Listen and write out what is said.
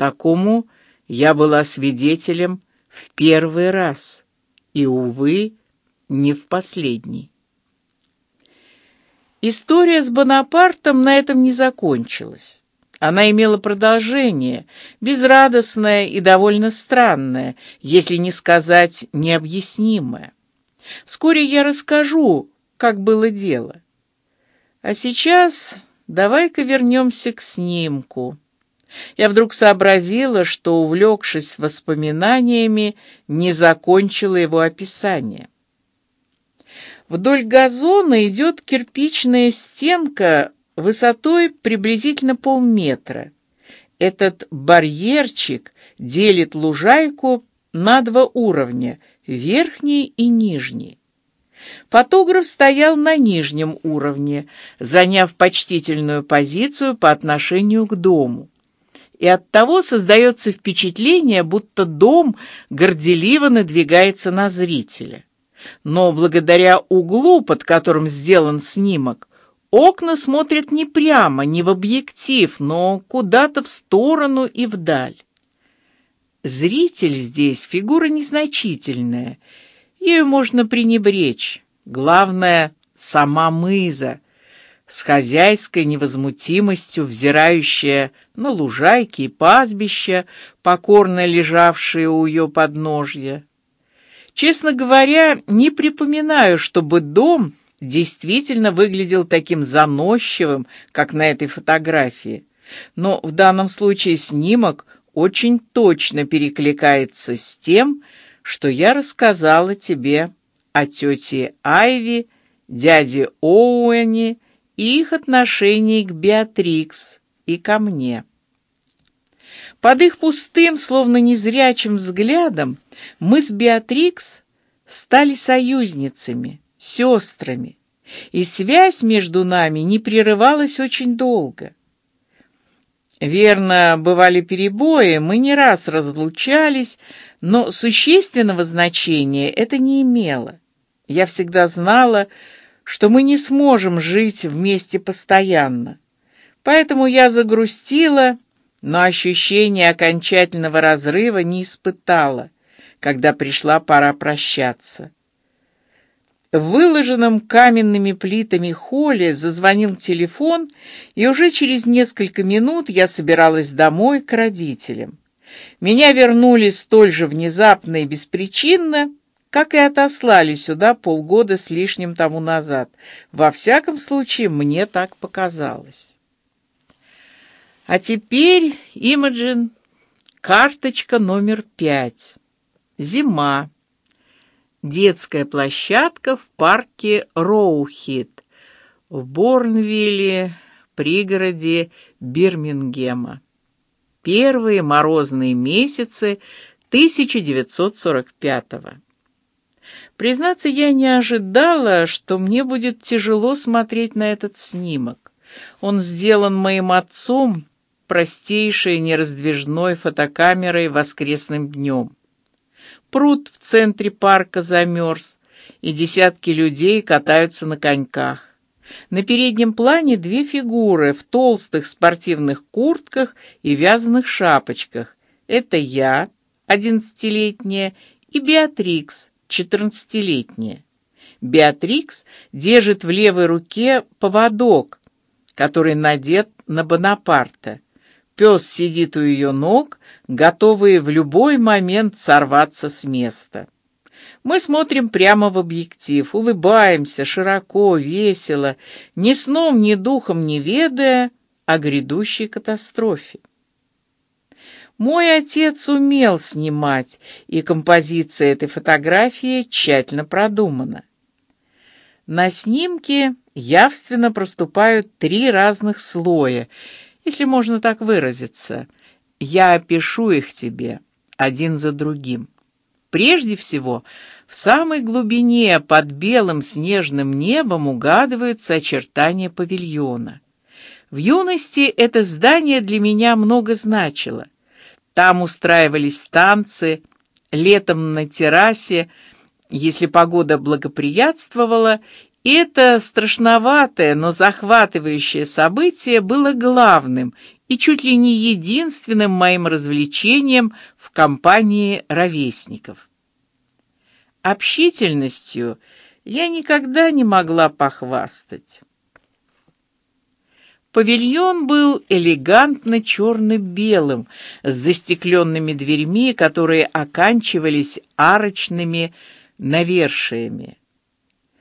Такому я была свидетелем в первый раз и, увы, не в последний. История с Бонапартом на этом не закончилась. Она имела продолжение, безрадостное и довольно странное, если не сказать необъяснимое. Вскоре я расскажу, как было дело. А сейчас давай-ка вернемся к снимку. Я вдруг сообразила, что, увлекшись воспоминаниями, не закончила его описание. Вдоль газона идет кирпичная стенка высотой приблизительно полметра. Этот барьерчик делит лужайку на два уровня — верхний и нижний. Фотограф стоял на нижнем уровне, заняв почтительную позицию по отношению к дому. И оттого создается впечатление, будто дом горделиво надвигается на зрителя. Но благодаря углу, под которым сделан снимок, Окна смотрят не прямо, не в объектив, но куда-то в сторону и вдаль. Зритель здесь фигура незначительная, ею можно пренебречь. Главное сама мыза, с хозяйской невозмутимостью взирающая на лужайки и пастбища, покорно лежавшие у ее подножья. Честно говоря, не припоминаю, чтобы дом действительно выглядел таким заносчивым, как на этой фотографии. Но в данном случае снимок очень точно перекликается с тем, что я рассказала тебе о тете Айви, дяде Оуэне и их отношении к Беатрикс и ко мне. Под их пустым, словно незрячим взглядом мы с Беатрикс стали союзницами сестрами, и связь между нами не прерывалась очень долго. Верно, бывали перебои, мы не раз разлучались, но существенного значения это не имело. Я всегда знала, что мы не сможем жить вместе постоянно, поэтому я загрустила, но ощущение окончательного разрыва не испытала, когда пришла пора прощаться. В выложенном каменными плитами холле зазвонил телефон, и уже через несколько минут я собиралась домой к родителям. Меня вернули столь же внезапно и беспричинно, как и отослали сюда полгода с лишним тому назад. Во всяком случае, мне так показалось. А теперь, Имаджин, карточка номер пять. Зима. Детская площадка в парке Роухит в Борнвилле, пригороде Бирмингема. Первые морозные месяцы 1945-го. Признаться, я не ожидала, что мне будет тяжело смотреть на этот снимок. Он сделан моим отцом простейшей нераздвижной фотокамерой воскресным днем. Пруд в центре парка замерз, и десятки людей катаются на коньках. На переднем плане две фигуры в толстых спортивных куртках и вязаных шапочках. Это я, одиннадцатилетняя, и Беатрикс, четырнадцатилетняя. Беатрикс держит в левой руке поводок, который надет на Бонапарта. Пес сидит у ее ног, готовый в любой момент сорваться с места. Мы смотрим прямо в объектив, улыбаемся широко, весело, ни сном, ни духом не ведая о грядущей катастрофе. Мой отец умел снимать, и композиция этой фотографии тщательно продумана. На снимке явственно проступают три разных слоя если можно так выразиться. Я опишу их тебе один за другим. Прежде всего, в самой глубине под белым снежным небом угадываются очертания павильона. В юности это здание для меня много значило. Там устраивались танцы, летом на террасе, если погода благоприятствовала, это страшноватое, но захватывающее событие было главным и чуть ли не единственным моим развлечением в компании ровесников. Общительностью я никогда не могла похвастать. Павильон был элегантно черно-белым, с застекленными дверьми, которые оканчивались арочными навершиями.